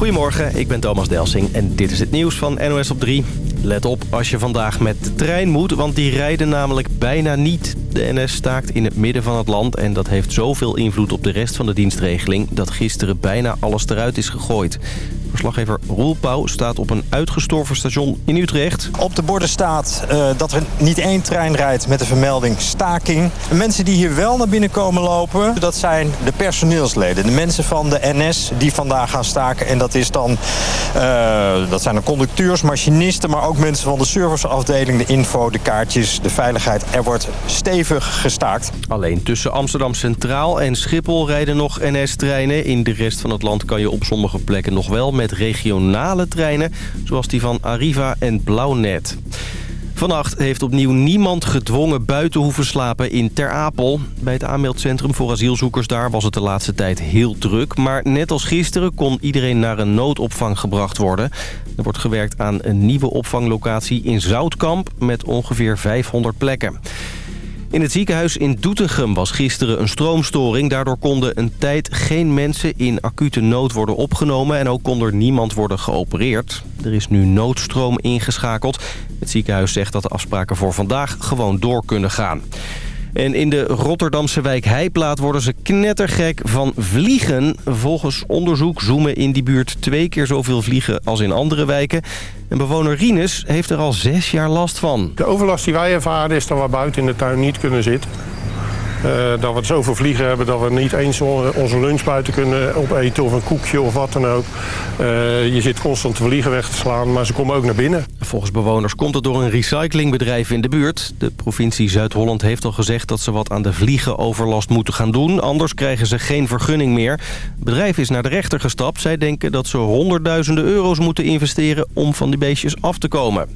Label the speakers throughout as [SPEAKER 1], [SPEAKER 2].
[SPEAKER 1] Goedemorgen, ik ben Thomas Delsing en dit is het nieuws van NOS op 3. Let op als je vandaag met de trein moet, want die rijden namelijk bijna niet. De NS staakt in het midden van het land en dat heeft zoveel invloed op de rest van de dienstregeling... dat gisteren bijna alles eruit is gegooid. Verslaggever Roel Pauw staat op een uitgestorven station in Utrecht.
[SPEAKER 2] Op de borden staat uh, dat er niet één trein rijdt met de vermelding staking. De mensen die hier wel naar binnen komen lopen, dat zijn de personeelsleden. De mensen van de NS die vandaag gaan staken. En dat, is dan, uh, dat zijn de conducteurs, machinisten, maar ook mensen van de serviceafdeling, de info, de kaartjes, de veiligheid. Er wordt stevig gestaakt.
[SPEAKER 1] Alleen tussen Amsterdam Centraal en Schiphol rijden nog NS-treinen. In de rest van het land kan je op sommige plekken nog wel met regionale treinen... zoals die van Arriva en Blauwnet. Vannacht heeft opnieuw niemand gedwongen buiten hoeven slapen in Ter Apel. Bij het aanmeldcentrum voor asielzoekers daar was het de laatste tijd heel druk. Maar net als gisteren kon iedereen naar een noodopvang gebracht worden. Er wordt gewerkt aan een nieuwe opvanglocatie in Zoutkamp met ongeveer 500 plekken. In het ziekenhuis in Doetinchem was gisteren een stroomstoring. Daardoor konden een tijd geen mensen in acute nood worden opgenomen... en ook kon er niemand worden geopereerd. Er is nu noodstroom ingeschakeld. Het ziekenhuis zegt dat de afspraken voor vandaag gewoon door kunnen gaan. En in de Rotterdamse wijk Heiplaat worden ze knettergek van vliegen. Volgens onderzoek zoomen in die buurt twee keer zoveel vliegen als in andere wijken. En bewoner Rinus heeft er al zes jaar last van.
[SPEAKER 3] De overlast die wij ervaren is dat we buiten in de tuin niet kunnen zitten. Uh, dat we zoveel vliegen hebben dat we niet eens onze lunch buiten kunnen opeten of een koekje of wat dan ook. Uh, je zit constant de vliegen weg te slaan, maar ze komen ook naar binnen.
[SPEAKER 1] Volgens bewoners komt het door een recyclingbedrijf in de buurt. De provincie Zuid-Holland heeft al gezegd dat ze wat aan de vliegenoverlast moeten gaan doen. Anders krijgen ze geen vergunning meer. Het bedrijf is naar de rechter gestapt. Zij denken dat ze honderdduizenden euro's moeten investeren om van die beestjes af te komen.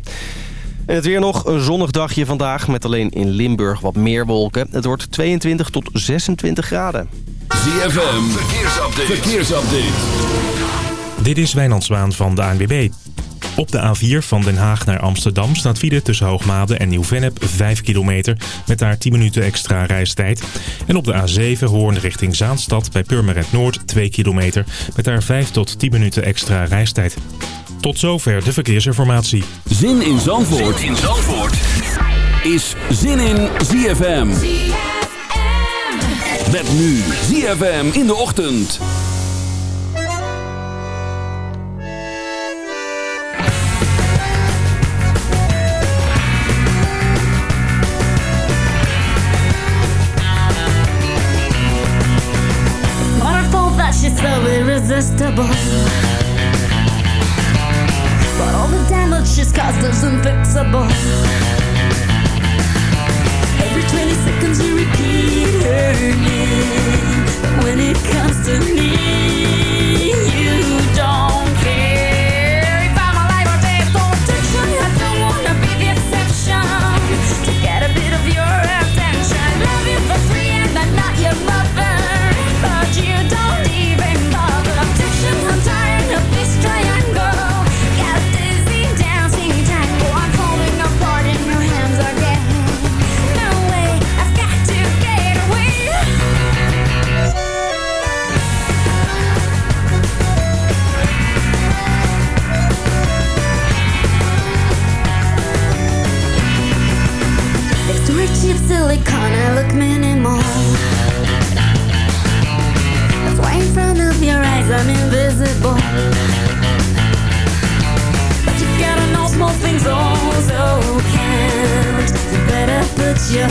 [SPEAKER 1] En het weer nog een zonnig dagje vandaag met alleen in Limburg wat meer wolken. Het wordt 22 tot 26 graden.
[SPEAKER 4] ZFM, verkeersupdate. verkeersupdate.
[SPEAKER 5] Dit is Wijnand Zwaan van de ANWB. Op de A4 van Den Haag naar Amsterdam staat file tussen Hoogmade en Nieuw-Vennep 5 kilometer met daar 10 minuten extra reistijd. En op de A7 Hoorn richting Zaanstad bij Purmerend Noord 2 kilometer met daar 5 tot 10 minuten extra reistijd. Tot zover de verkeersinformatie.
[SPEAKER 4] Zin in Zandvoort, zin in Zandvoort. is Zin in ZFM. ZFM. Met nu ZFM in de ochtend.
[SPEAKER 6] Waterfall that she's so irresistible she's caused is unfixable. Every 20 seconds you repeat her name. When it comes to me, minimal. In front of your eyes I'm invisible. But you gotta know small things also count. Better put your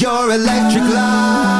[SPEAKER 6] Your
[SPEAKER 7] electric light.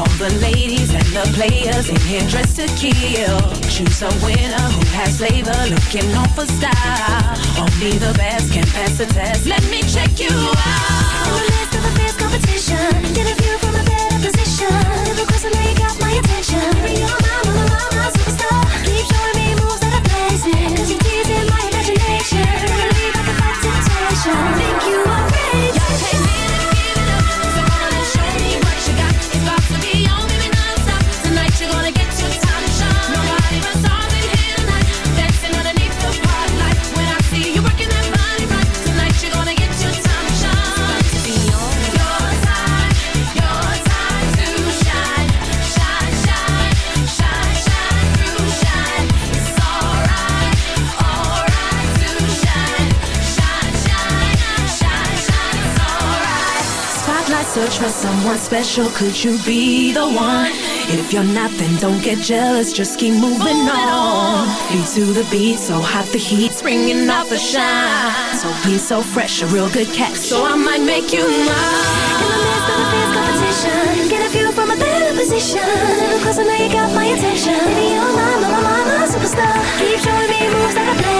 [SPEAKER 8] All
[SPEAKER 6] the
[SPEAKER 9] ladies and the players in here dressed to kill. Choose a winner who has flavor, looking off for style. Only the best can pass the test. Let me check you out.
[SPEAKER 6] In the midst of a fierce competition, get a view from a better position. Every question that you got my attention. You're my, my, my, my superstar.
[SPEAKER 9] For someone special? Could you be the one? If you're not, then don't get jealous. Just keep moving on. Beat to the beat, so hot the heat's bringing out the shine. So clean, so fresh, a real good catch. So I might make you mine.
[SPEAKER 6] In the midst of a fierce competition, get a view from a better position. Cause I know you got my attention. Baby, you're my, my, my, my, my superstar. Keep showing me moves that I
[SPEAKER 10] play.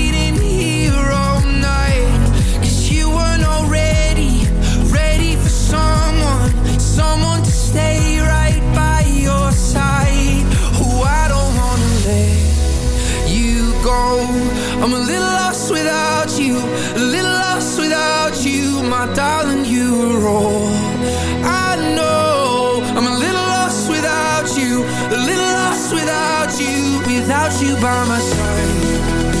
[SPEAKER 11] I know I'm a little lost without you, a little lost without you, without you by my side.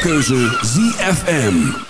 [SPEAKER 12] keuze ZFM.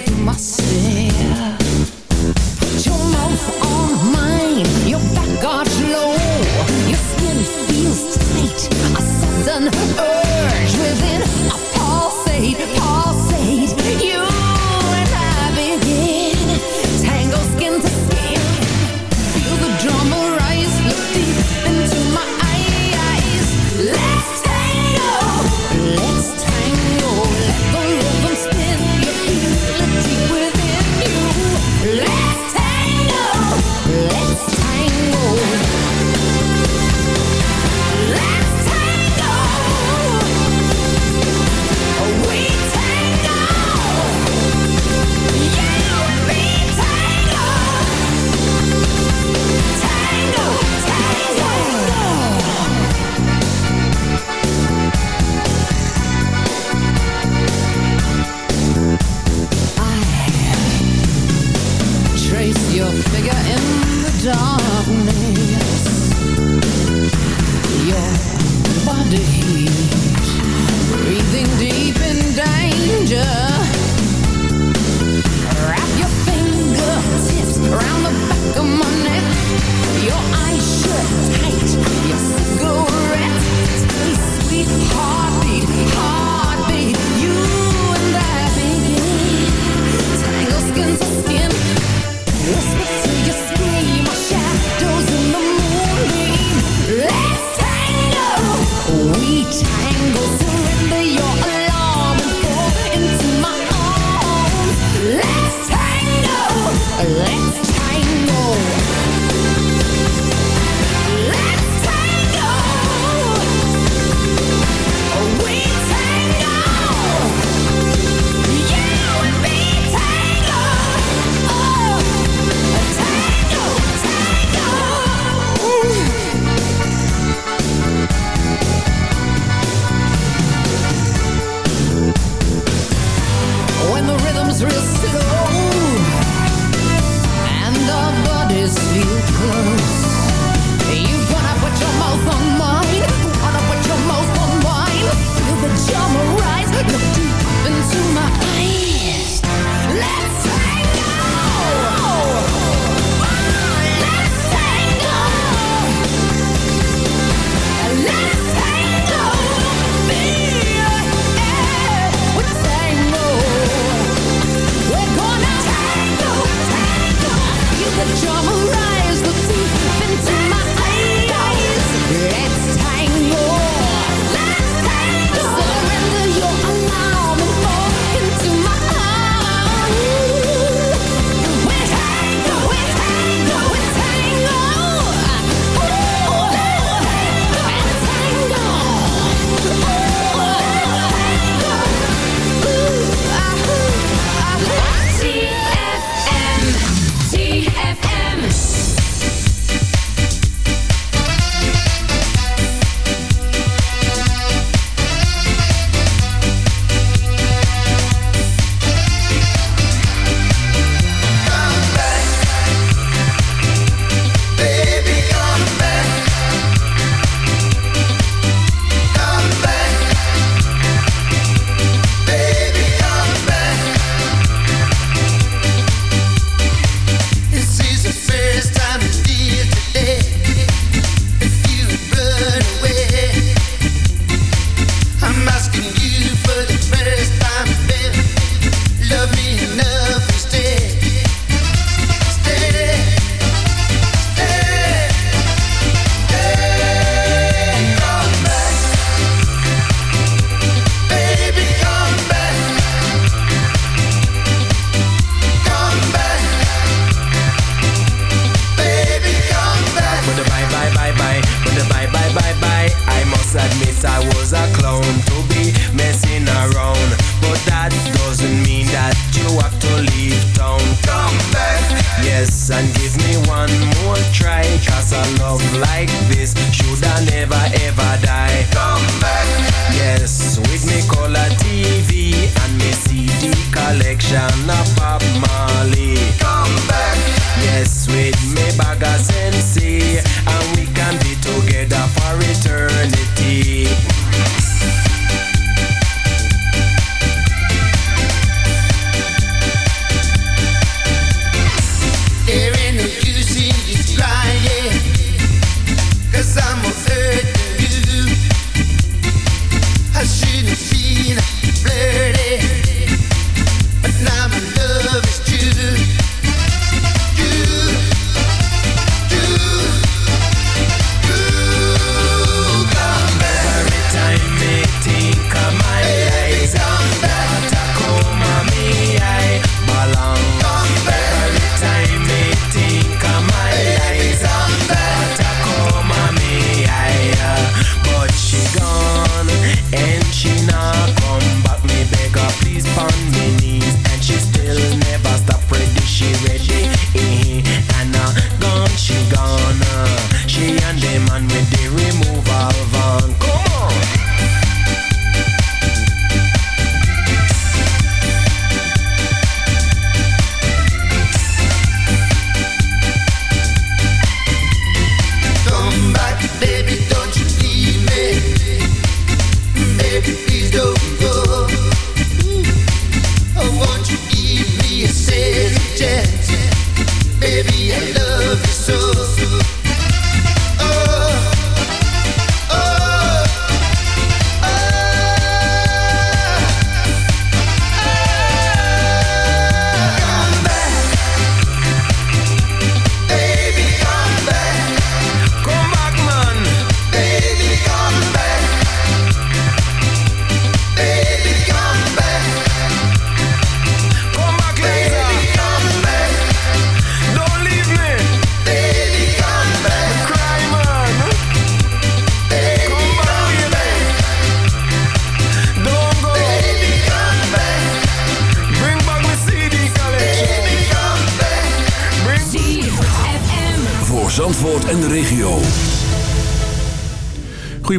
[SPEAKER 4] take sin.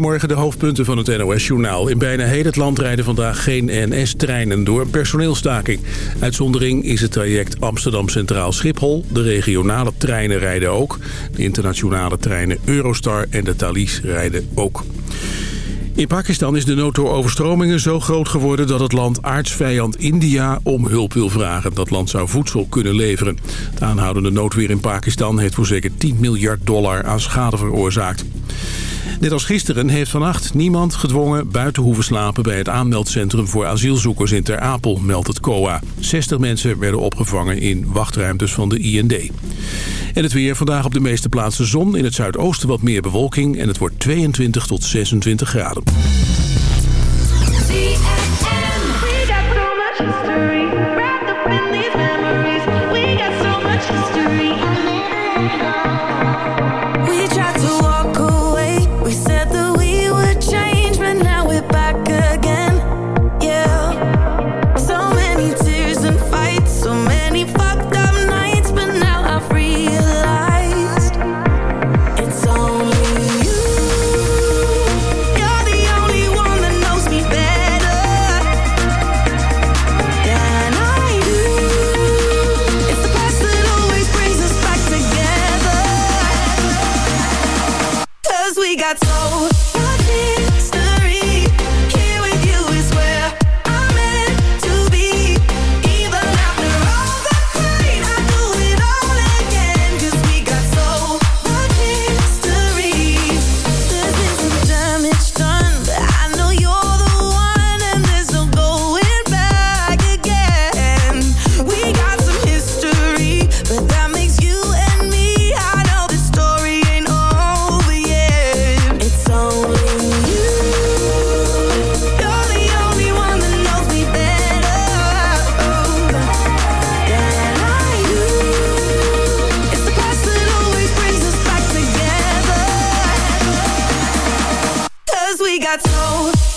[SPEAKER 4] Morgen de
[SPEAKER 13] hoofdpunten van het NOS-journaal. In bijna heel het land rijden vandaag geen NS-treinen door personeelstaking. Uitzondering is het traject Amsterdam Centraal Schiphol. De regionale treinen rijden ook. De internationale treinen Eurostar en de Thalys rijden ook. In Pakistan is de nood door overstromingen zo groot geworden... dat het land aardsvijand India om hulp wil vragen. Dat land zou voedsel kunnen leveren. Het aanhoudende noodweer in Pakistan heeft voor zeker 10 miljard dollar aan schade veroorzaakt. Net als gisteren heeft vannacht niemand gedwongen buiten hoeven slapen... bij het aanmeldcentrum voor asielzoekers in Ter Apel, meldt het COA. 60 mensen werden opgevangen in wachtruimtes van de IND. En het weer vandaag op de meeste plaatsen zon. In het zuidoosten wat meer bewolking en het wordt 22 tot 26 graden.
[SPEAKER 14] got
[SPEAKER 15] soul.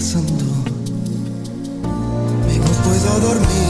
[SPEAKER 15] pasando. Me no puedo dormir.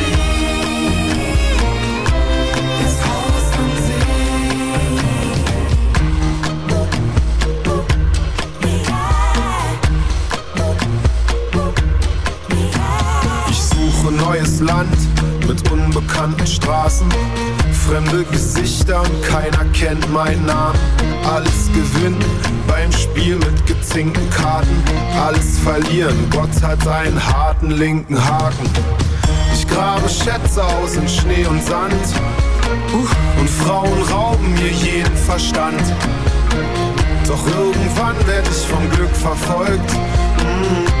[SPEAKER 16] neues Land mit unbekannten Straßen, fremde Gesichter und keiner kennt meinen Namen. Alles gewinnen beim Spiel mit gezinkten Karten, alles verlieren. Gott hat einen harten linken Haken. Ich grabe Schätze aus in Schnee und Sand und Frauen rauben mir jeden Verstand. Doch irgendwann werd ich vom Glück verfolgt mm,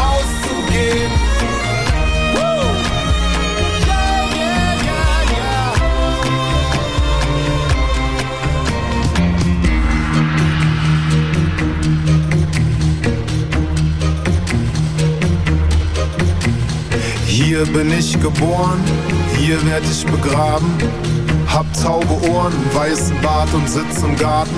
[SPEAKER 16] Hier bin ich geboren, hier werd ich begraben. Hab taube Ohren, weißen Bart und sitz im Garten.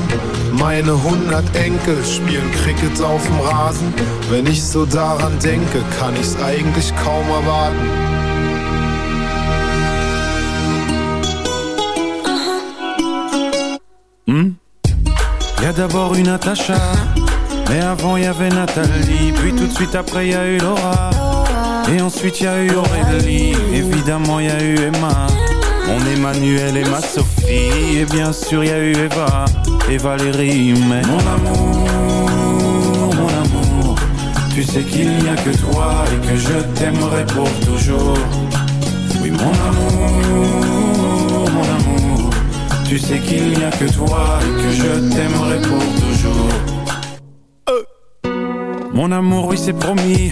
[SPEAKER 16] Meine hundert Enkel spielen Cricket auf dem Rasen. Wenn ich so daran denke, kann ich's eigentlich kaum erwarten.
[SPEAKER 17] Hmm y d'abord eu Natacha, mais avant y avait Nathalie, puis tout de suite après y a eu Laura, et ensuite y a eu Aurélie, évidemment y a eu Emma, mon Emmanuel et ma Sophie, et bien sûr y a eu Eva. Et Valérie, mais mon amour, mon amour, tu sais qu'il n'y a que toi et que je t'aimerai pour toujours. Oui mon amour, mon amour, tu sais qu'il n'y a que toi et que je t'aimerai pour toujours. Euh. Mon amour, oui c'est promis,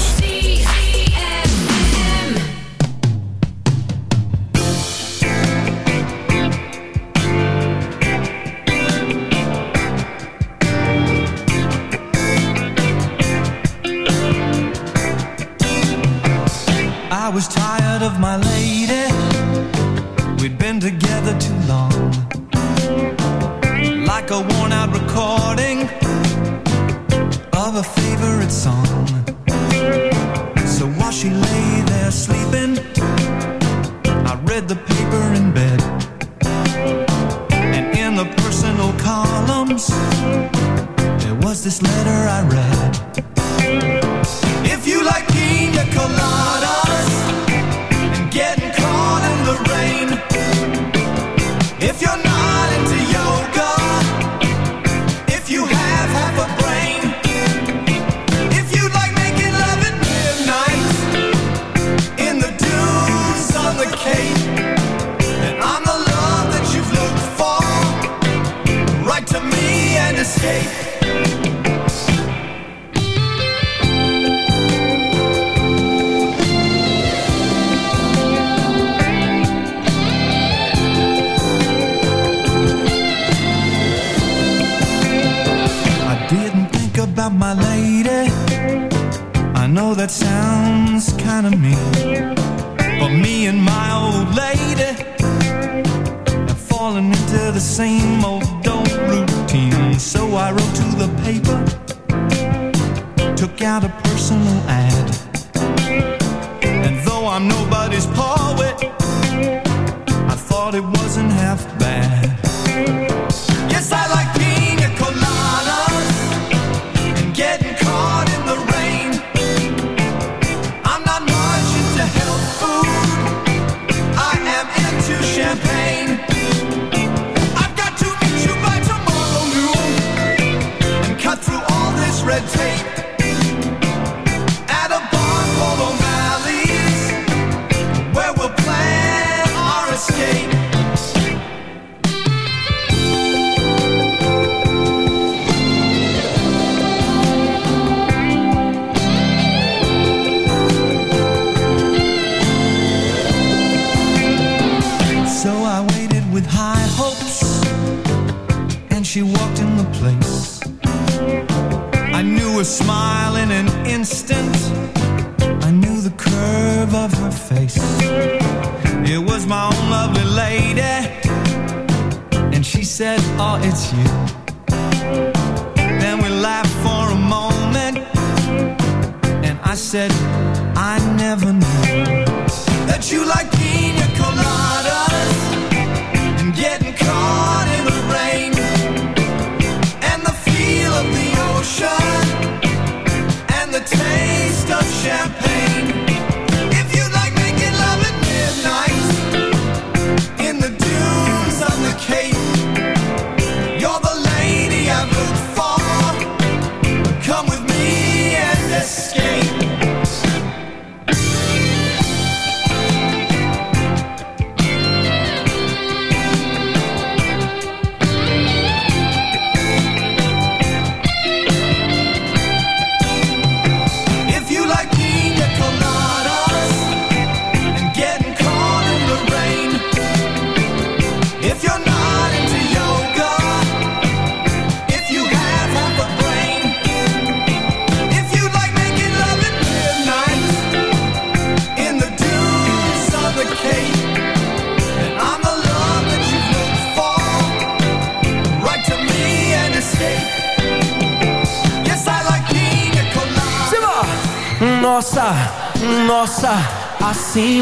[SPEAKER 18] my
[SPEAKER 19] life